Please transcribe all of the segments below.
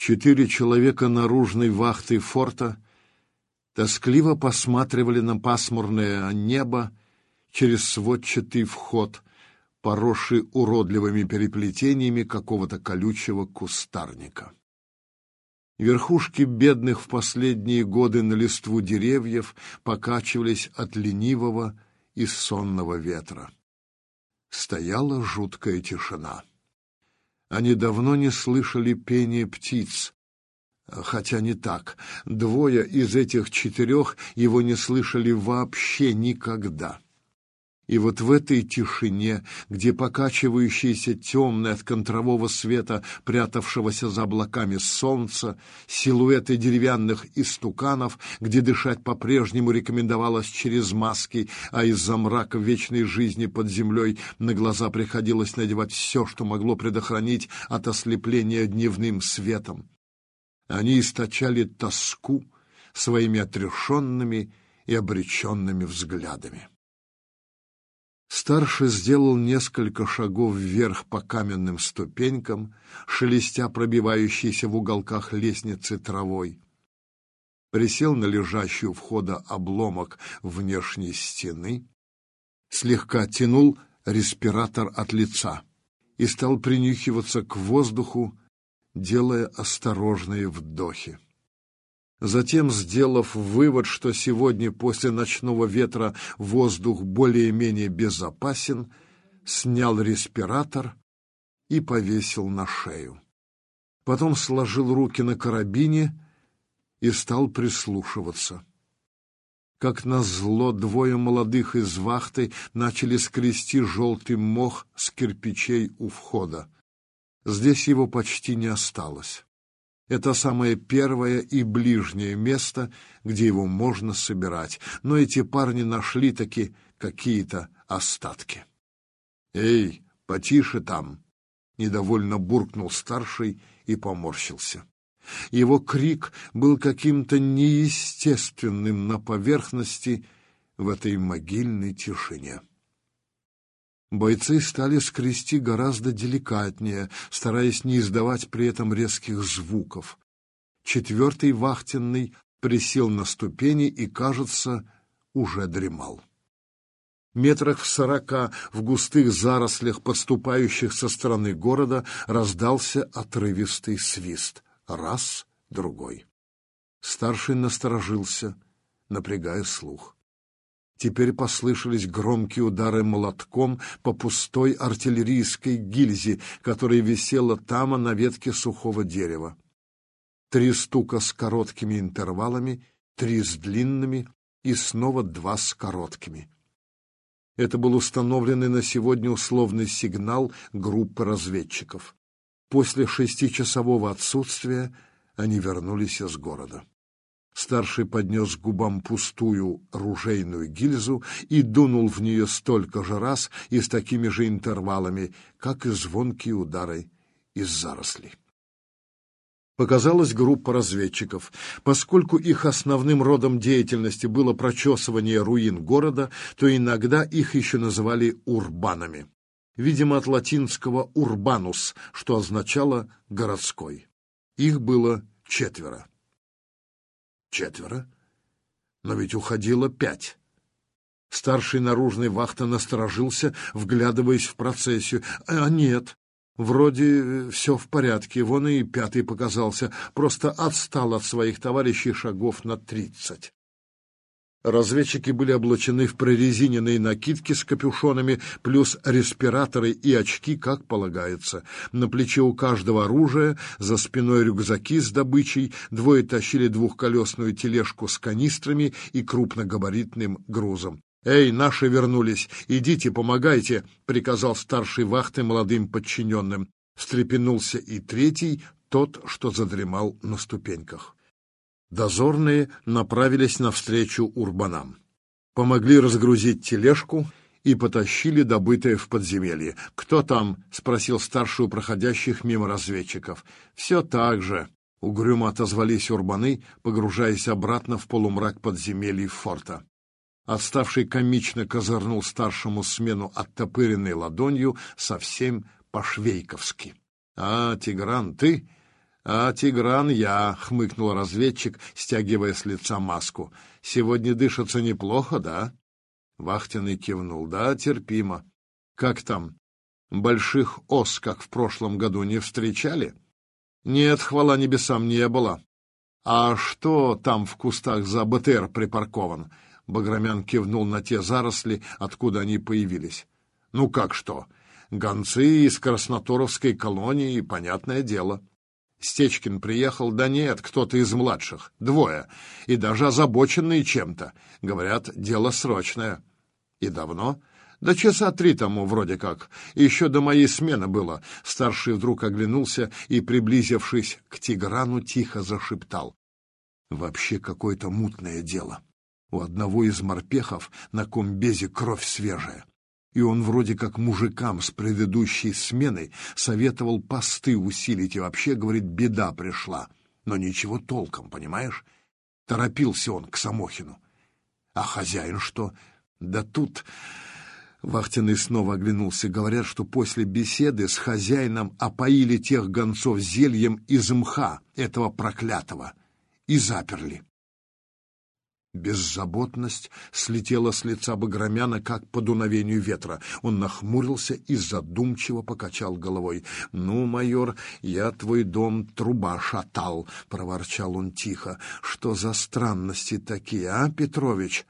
Четыре человека наружной вахты форта тоскливо посматривали на пасмурное небо через сводчатый вход, поросший уродливыми переплетениями какого-то колючего кустарника. Верхушки бедных в последние годы на листву деревьев покачивались от ленивого и сонного ветра. Стояла жуткая тишина. Они давно не слышали пения птиц, хотя не так. Двое из этих четырех его не слышали вообще никогда. И вот в этой тишине, где покачивающееся темное от контрового света, прятавшегося за облаками солнца, силуэты деревянных истуканов, где дышать по-прежнему рекомендовалось через маски, а из-за мрака вечной жизни под землей на глаза приходилось надевать все, что могло предохранить от ослепления дневным светом. Они источали тоску своими отрешенными и обреченными взглядами. Старший сделал несколько шагов вверх по каменным ступенькам, шелестя пробивающейся в уголках лестницы травой. Присел на лежащий у входа обломок внешней стены, слегка тянул респиратор от лица и стал принюхиваться к воздуху, делая осторожные вдохи. Затем, сделав вывод, что сегодня после ночного ветра воздух более-менее безопасен, снял респиратор и повесил на шею. Потом сложил руки на карабине и стал прислушиваться. Как назло, двое молодых из вахты начали скрести желтый мох с кирпичей у входа. Здесь его почти не осталось. Это самое первое и ближнее место, где его можно собирать. Но эти парни нашли таки какие-то остатки. «Эй, потише там!» — недовольно буркнул старший и поморщился. Его крик был каким-то неестественным на поверхности в этой могильной тишине. Бойцы стали скрести гораздо деликатнее, стараясь не издавать при этом резких звуков. Четвертый вахтенный присел на ступени и, кажется, уже дремал. Метрах в сорока в густых зарослях, подступающих со стороны города, раздался отрывистый свист. Раз, другой. Старший насторожился, напрягая слух. Теперь послышались громкие удары молотком по пустой артиллерийской гильзе, которая висела там, на ветке сухого дерева. Три стука с короткими интервалами, три с длинными и снова два с короткими. Это был установленный на сегодня условный сигнал группы разведчиков. После шестичасового отсутствия они вернулись из города. Старший поднес губам пустую ружейную гильзу и дунул в нее столько же раз и с такими же интервалами, как и звонкие удары из зарослей. Показалась группа разведчиков. Поскольку их основным родом деятельности было прочесывание руин города, то иногда их еще называли урбанами. Видимо, от латинского «урбанус», что означало «городской». Их было четверо. Четверо? Но ведь уходило пять. Старший наружный вахта насторожился, вглядываясь в процессию. А нет, вроде э, все в порядке, вон и пятый показался, просто отстал от своих товарищей шагов на тридцать. Разведчики были облачены в прорезиненные накидки с капюшонами, плюс респираторы и очки, как полагается. На плече у каждого оружие, за спиной рюкзаки с добычей, двое тащили двухколесную тележку с канистрами и крупногабаритным грузом. «Эй, наши вернулись! Идите, помогайте!» — приказал старший вахты молодым подчиненным. Встрепенулся и третий, тот, что задремал на ступеньках. Дозорные направились навстречу урбанам. Помогли разгрузить тележку и потащили добытое в подземелье. «Кто там?» — спросил старший у проходящих мимо разведчиков. «Все так же», — угрюмо отозвались урбаны, погружаясь обратно в полумрак подземелья форта. Отставший комично козырнул старшему смену оттопыренной ладонью совсем по-швейковски. «А, Тигран, ты? «А Тигран я», — хмыкнул разведчик, стягивая с лица маску. «Сегодня дышится неплохо, да?» Вахтенный кивнул. «Да, терпимо. Как там? Больших ос, как в прошлом году, не встречали?» «Нет, хвала небесам, не было». «А что там в кустах за БТР припаркован?» Баграмян кивнул на те заросли, откуда они появились. «Ну как что? Гонцы из Красноторовской колонии, понятное дело». Стечкин приехал, да нет, кто-то из младших, двое, и даже озабоченные чем-то. Говорят, дело срочное. И давно? Да часа три тому вроде как. Еще до моей смены было. Старший вдруг оглянулся и, приблизившись к Тиграну, тихо зашептал. Вообще какое-то мутное дело. У одного из морпехов на комбезе кровь свежая и он вроде как мужикам с предыдущей смены советовал посты усилить, и вообще, говорит, беда пришла. Но ничего толком, понимаешь? Торопился он к Самохину. А хозяин что? Да тут... Вахтенный снова оглянулся. Говорят, что после беседы с хозяином опоили тех гонцов зельем из мха, этого проклятого, и заперли. Беззаботность слетела с лица Баграмяна, как по дуновению ветра. Он нахмурился и задумчиво покачал головой. — Ну, майор, я твой дом труба шатал, — проворчал он тихо. — Что за странности такие, а, Петрович?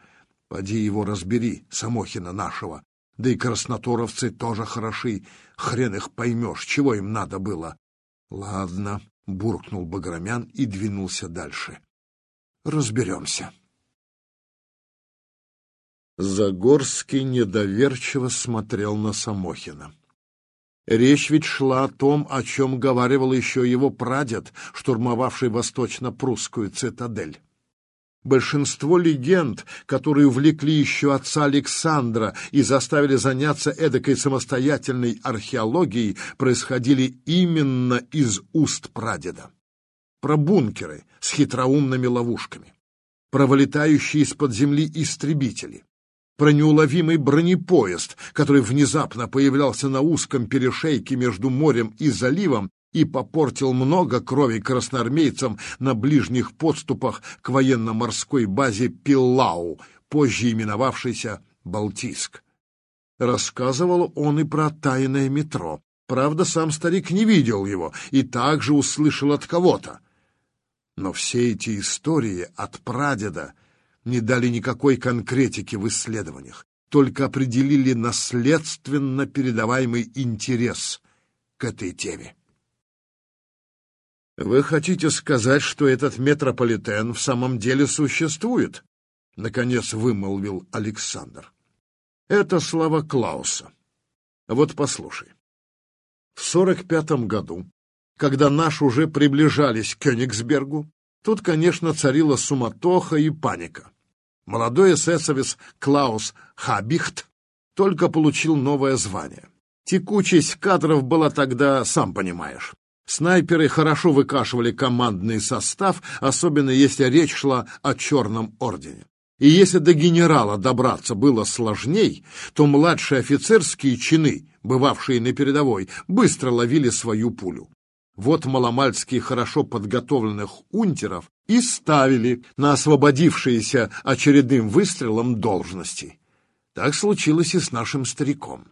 Поди его разбери, Самохина нашего. Да и красноторовцы тоже хороши. Хрен их поймешь, чего им надо было. — Ладно, — буркнул Баграмян и двинулся дальше. — Разберемся. Загорский недоверчиво смотрел на Самохина. Речь ведь шла о том, о чем говаривал еще его прадед, штурмовавший восточно-прусскую цитадель. Большинство легенд, которые увлекли еще отца Александра и заставили заняться эдакой самостоятельной археологией, происходили именно из уст прадеда. Про бункеры с хитроумными ловушками, про вылетающие из-под земли истребители, про неуловимый бронепоезд, который внезапно появлялся на узком перешейке между морем и заливом и попортил много крови красноармейцам на ближних подступах к военно-морской базе Пиллау, позже именовавшейся Балтийск. Рассказывал он и про тайное метро. Правда, сам старик не видел его и также услышал от кого-то. Но все эти истории от прадеда не дали никакой конкретики в исследованиях, только определили наследственно передаваемый интерес к этой теме. «Вы хотите сказать, что этот метрополитен в самом деле существует?» — наконец вымолвил Александр. «Это слова Клауса. Вот послушай. В сорок пятом году, когда наши уже приближались к Кёнигсбергу, Тут, конечно, царила суматоха и паника. Молодой эсэсовец Клаус Хабихт только получил новое звание. Текучесть кадров была тогда, сам понимаешь. Снайперы хорошо выкашивали командный состав, особенно если речь шла о Черном Ордене. И если до генерала добраться было сложней, то младшие офицерские чины, бывавшие на передовой, быстро ловили свою пулю. Вот маломальски хорошо подготовленных унтеров и ставили на освободившиеся очередным выстрелом должности. Так случилось и с нашим стариком.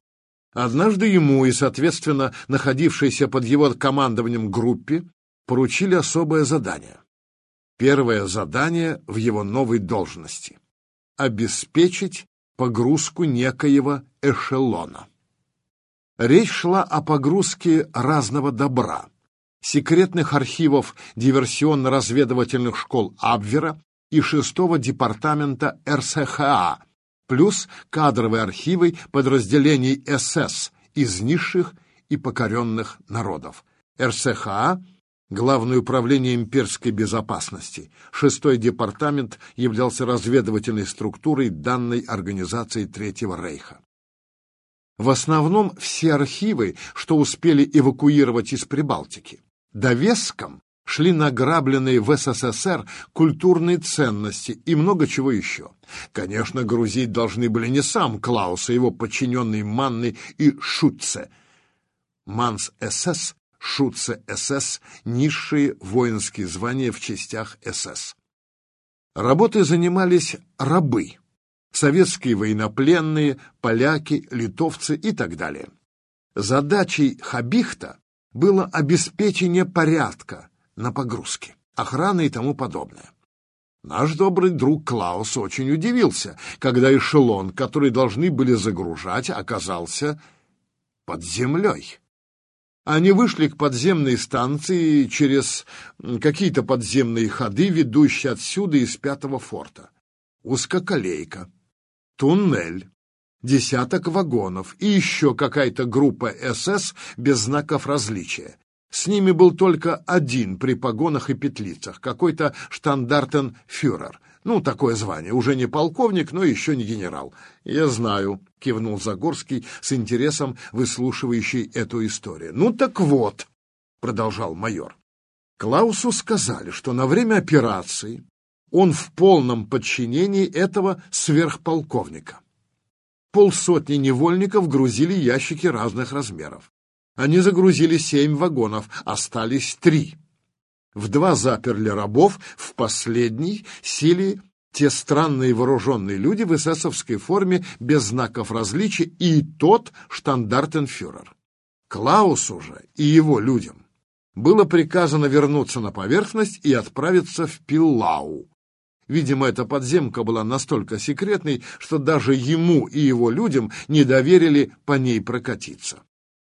Однажды ему и, соответственно, находившейся под его командованием группе поручили особое задание. Первое задание в его новой должности — обеспечить погрузку некоего эшелона. Речь шла о погрузке разного добра, секретных архивов диверсионно-разведывательных школ Абвера и шестого департамента РСХА, плюс кадровые архивы подразделений СС из низших и покоренных народов. РСХА — Главное управление имперской безопасности. Шестой департамент являлся разведывательной структурой данной организации Третьего Рейха. В основном все архивы, что успели эвакуировать из Прибалтики довеском шли награбленные в СССР культурные ценности и много чего еще. Конечно, грузить должны были не сам Клаус, а его подчиненные Манны и Шутце. Манс СС Шутце СС, низшие воинские звания в частях СС. Работой занимались рабы, советские военнопленные, поляки, литовцы и так далее. Задачей Хабихта было обеспечение порядка на погрузке, охраны и тому подобное. Наш добрый друг Клаус очень удивился, когда эшелон, который должны были загружать, оказался под землей. Они вышли к подземной станции через какие-то подземные ходы, ведущие отсюда из пятого форта. Узкоколейка, туннель, десяток вагонов и еще какая-то группа СС без знаков различия. С ними был только один при погонах и петлицах, какой-то штандартенфюрер, ну, такое звание. Уже не полковник, но еще не генерал. Я знаю, кивнул Загорский с интересом, выслушивающий эту историю. Ну так вот, продолжал майор. Клаусу сказали, что на время операции он в полном подчинении этого сверхполковника. Полсотни невольников грузили ящики разных размеров. Они загрузили семь вагонов, остались три. В два заперли рабов, в последний сели те странные вооруженные люди в эсэсовской форме без знаков различия и тот штандартенфюрер. Клаусу же и его людям было приказано вернуться на поверхность и отправиться в Пиллау. Видимо, эта подземка была настолько секретной, что даже ему и его людям не доверили по ней прокатиться.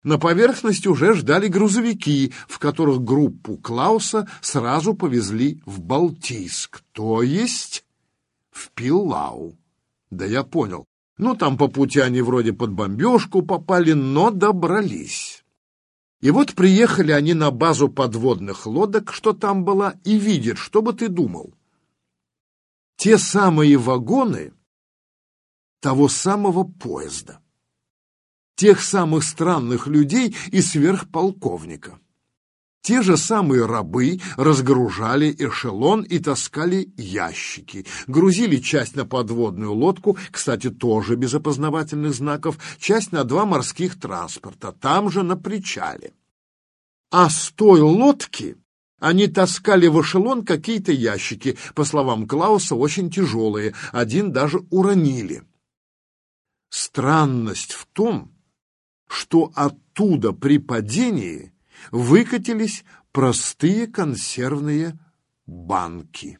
На поверхности уже ждали грузовики, в которых группу Клауса сразу повезли в Балтийск, то есть в Пиллау. Да я понял. Ну, там по пути они вроде под бомбежку попали, но добрались. И вот приехали они на базу подводных лодок, что там была, и видят, что бы ты думал. Те самые вагоны того самого поезда тех самых странных людей и сверхполковника. Те же самые рабы разгружали эшелон и таскали ящики, грузили часть на подводную лодку, кстати, тоже без опознавательных знаков, часть на два морских транспорта, там же на причале. А с той лодки они таскали в эшелон какие-то ящики, по словам Клауса, очень тяжелые, один даже уронили. Странность в том, что оттуда при падении выкатились простые консервные банки.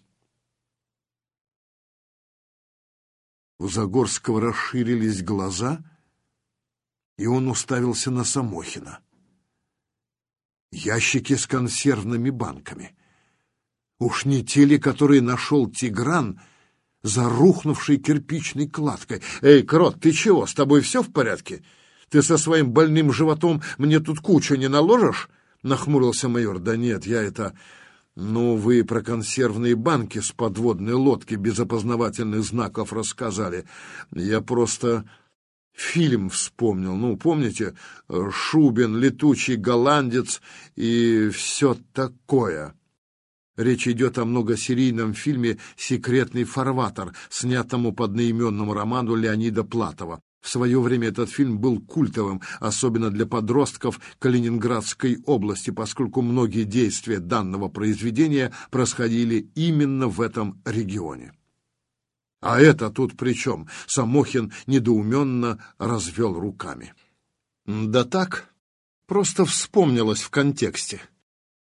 У Загорского расширились глаза, и он уставился на Самохина. Ящики с консервными банками. Уж не те ли, которые нашел Тигран за рухнувшей кирпичной кладкой? «Эй, Крот, ты чего, с тобой все в порядке?» Ты со своим больным животом мне тут кучу не наложишь?» — нахмурился майор. «Да нет, я это...» «Ну, вы про консервные банки с подводной лодки без опознавательных знаков рассказали. Я просто фильм вспомнил. Ну, помните, Шубин, летучий голландец и все такое». Речь идет о многосерийном фильме «Секретный фарватер», снятому по одноименному роману Леонида Платова. В свое время этот фильм был культовым, особенно для подростков Калининградской области, поскольку многие действия данного произведения происходили именно в этом регионе. А это тут при чем? Самохин недоуменно развел руками. Да так, просто вспомнилось в контексте.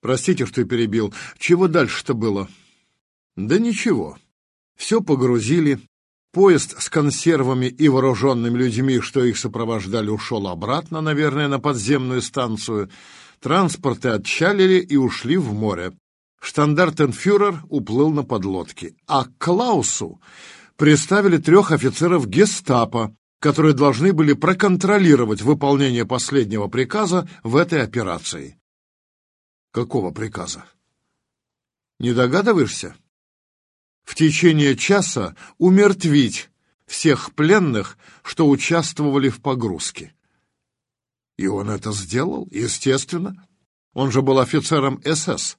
Простите, что перебил. Чего дальше-то было? Да ничего. Все погрузили, Поезд с консервами и вооруженными людьми, что их сопровождали, ушел обратно, наверное, на подземную станцию. Транспорты отчалили и ушли в море. Штандартенфюрер уплыл на подлодке. А Клаусу представили трех офицеров гестапо, которые должны были проконтролировать выполнение последнего приказа в этой операции. Какого приказа? Не догадываешься? в течение часа умертвить всех пленных, что участвовали в погрузке. И он это сделал, естественно. Он же был офицером СС.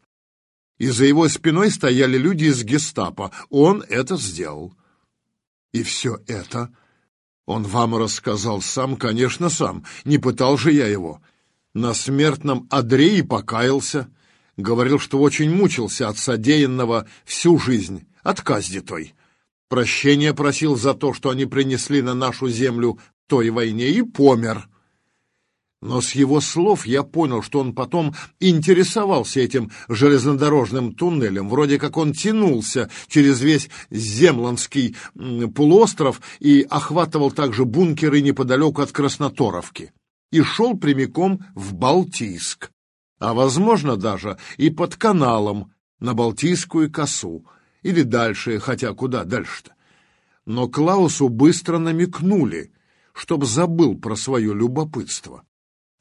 И за его спиной стояли люди из гестапо. Он это сделал. И все это он вам рассказал сам, конечно, сам. Не пытал же я его. На смертном одре и покаялся. Говорил, что очень мучился от содеянного всю жизнь, от казни той. Прощения просил за то, что они принесли на нашу землю той войне, и помер. Но с его слов я понял, что он потом интересовался этим железнодорожным туннелем. Вроде как он тянулся через весь Земланский полуостров и охватывал также бункеры неподалеку от Красноторовки. И шел прямиком в Балтийск. А, возможно, даже и под каналом на Балтийскую косу. Или дальше, хотя куда дальше-то. Но Клаусу быстро намекнули, чтоб забыл про свое любопытство.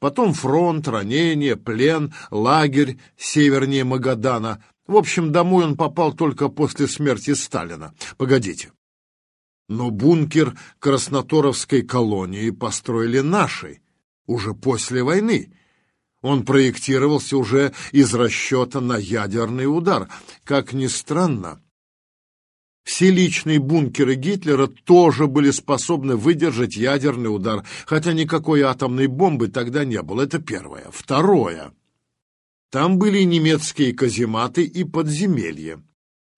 Потом фронт, ранение, плен, лагерь севернее Магадана. В общем, домой он попал только после смерти Сталина. Погодите. Но бункер Красноторовской колонии построили наши, уже после войны. Он проектировался уже из расчета на ядерный удар. Как ни странно, все личные бункеры Гитлера тоже были способны выдержать ядерный удар, хотя никакой атомной бомбы тогда не было. Это первое. Второе. Там были немецкие казематы и подземелья.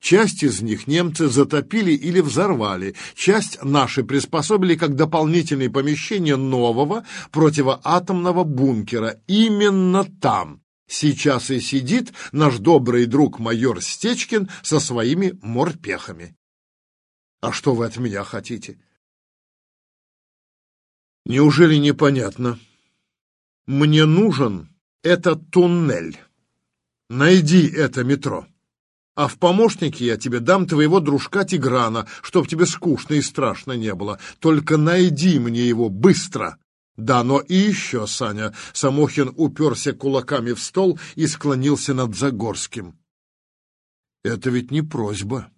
Часть из них немцы затопили или взорвали, часть наши приспособили как дополнительные помещения нового противоатомного бункера. Именно там Сейчас и сидит наш добрый друг майор Стечкин со своими морпехами. А что вы от меня хотите? Неужели непонятно? Мне нужен этот туннель. Найди это метро. А в помощники я тебе дам твоего дружка Тиграна, чтоб тебе скучно и страшно не было. Только найди мне его быстро. Да, но и еще, Саня. Самохин уперся кулаками в стол и склонился над Загорским. Это ведь не просьба.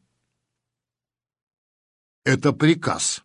Это приказ.